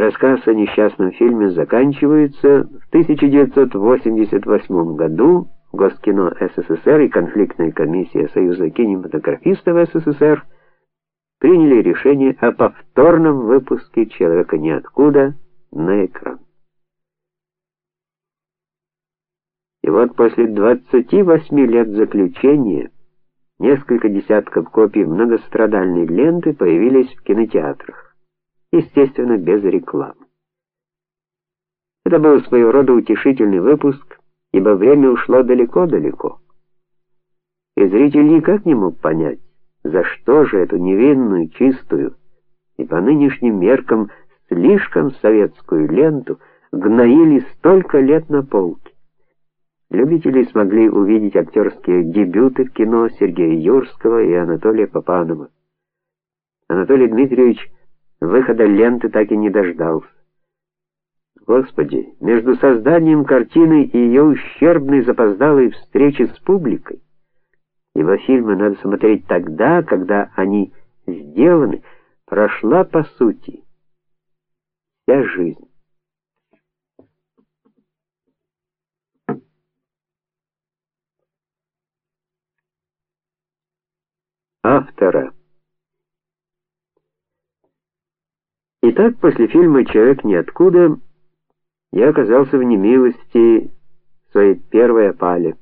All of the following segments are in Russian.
Рассказ о несчастном фильме заканчивается в 1988 году. Госкино СССР и конфликтная комиссия Союза кинематографистов СССР приняли решение о повторном выпуске Человека ниоткуда на экран. И вот после 28 лет заключения несколько десятков копий многострадальной ленты появились в кинотеатрах. Естественно, без рекламы. Это был своего рода утешительный выпуск, ибо время ушло далеко-далеко. И зритель никак не мог понять, за что же эту невинную, чистую и по нынешним меркам слишком советскую ленту гноили столько лет на полке. Любители смогли увидеть актерские дебюты в кино Сергея Юрского и Анатолия Попанова. Анатолий Дмитриевич выхода ленты так и не дождался. Господи, между созданием картины и ее ущербной запоздалой встречей с публикой, ибо фильмы надо смотреть тогда, когда они сделаны, прошла по сути вся жизнь. Автора Итак, после фильма Человек ниоткуда я оказался в немилости своей первой опали.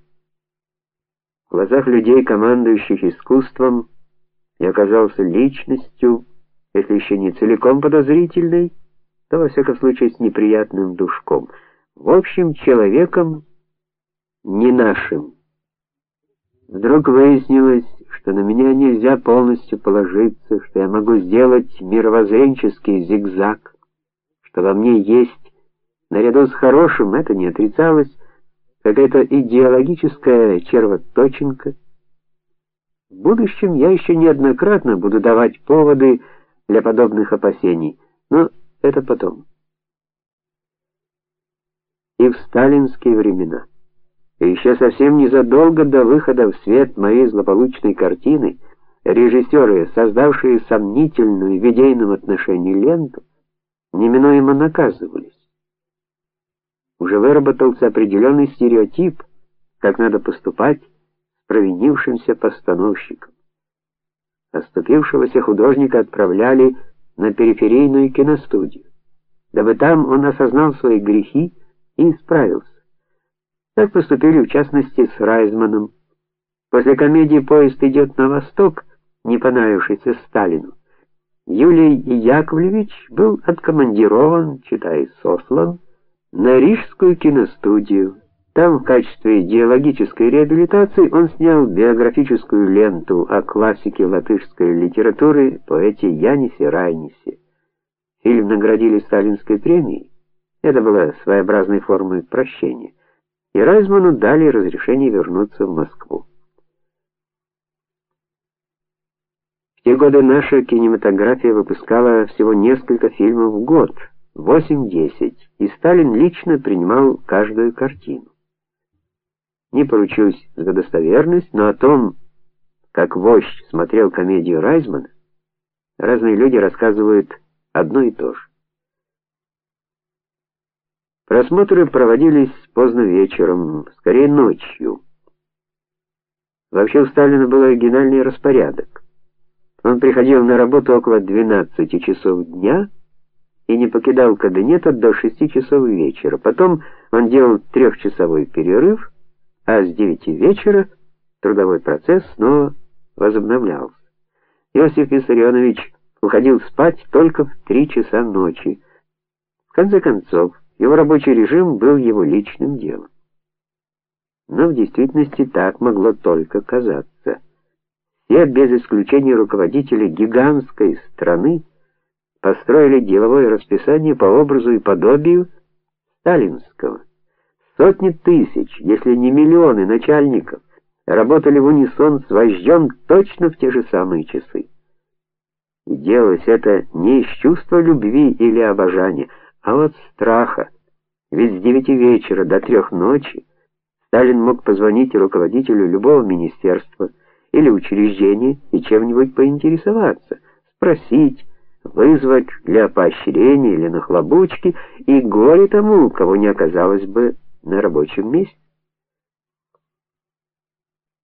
В глазах людей, командующих искусством, я оказался личностью, если еще не целиком подозрительной, то во всяком случае с неприятным душком. В общем, человеком не нашим. Вдруг выяснилось, что на меня нельзя полностью положиться, что я могу сделать мировоззренческий зигзаг, что во мне есть наряду с хорошим, это не отрицалось, какая-то идеологическая червоточинка. В будущем я еще неоднократно буду давать поводы для подобных опасений, но это потом. И в сталинские времена и еще совсем незадолго до выхода в свет моей злополучной картины режиссеры, создавшие сомнительную в идейном отношении ленту, неминуемо наказывались. Уже выработался определенный стереотип, как надо поступать с провинившимся постановщиком. Оступившегося художника отправляли на периферийную киностудию, дабы там он осознал свои грехи и исправился. Так поступили в частности с Райзманом. После комедии Поезд идет на восток, не понравившейся Сталину, Юлий Яковлевич был откомандирован, читай, сослан на Рижскую киностудию. Там в качестве идеологической реабилитации он снял биографическую ленту о классике латышской литературы поэте Янисе Райнисе. Фильм наградили сталинской премией. Это было своеобразной формой прощения и Райзману дали разрешение вернуться в Москву. В те годы наша кинематография выпускала всего несколько фильмов в год, 8-10, и Сталин лично принимал каждую картину. Не поручусь за достоверность, но о том, как вождь смотрел комедию Райзмана, разные люди рассказывают одно и то же. Просмотры проводились поздно вечером, скорее ночью. Вообще у Сталина был оригинальный распорядок. Он приходил на работу около 12 часов дня и не покидал кабинета до 6 часов вечера. Потом он делал трехчасовой перерыв, а с 9 вечера трудовой процесс снова возобновлялся. Иосиф Виссарионович уходил спать только в 3 часа ночи. В конце концов, его рабочий режим был его личным делом. Но в действительности так могло только казаться. Все без исключения руководители гигантской страны построили деловое расписание по образу и подобию сталинского. Сотни тысяч, если не миллионы начальников работали в унисон с вождем точно в те же самые часы. И делалось это не из чувства любви или обожания, а от страха. Ведь с девяти вечера до трех ночи Сталин мог позвонить руководителю любого министерства или учреждения и чем-нибудь поинтересоваться, спросить, вызвать для поощрения или нахлобучки, и горе тому, кого не оказалось бы на рабочем месте.